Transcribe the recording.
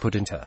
put into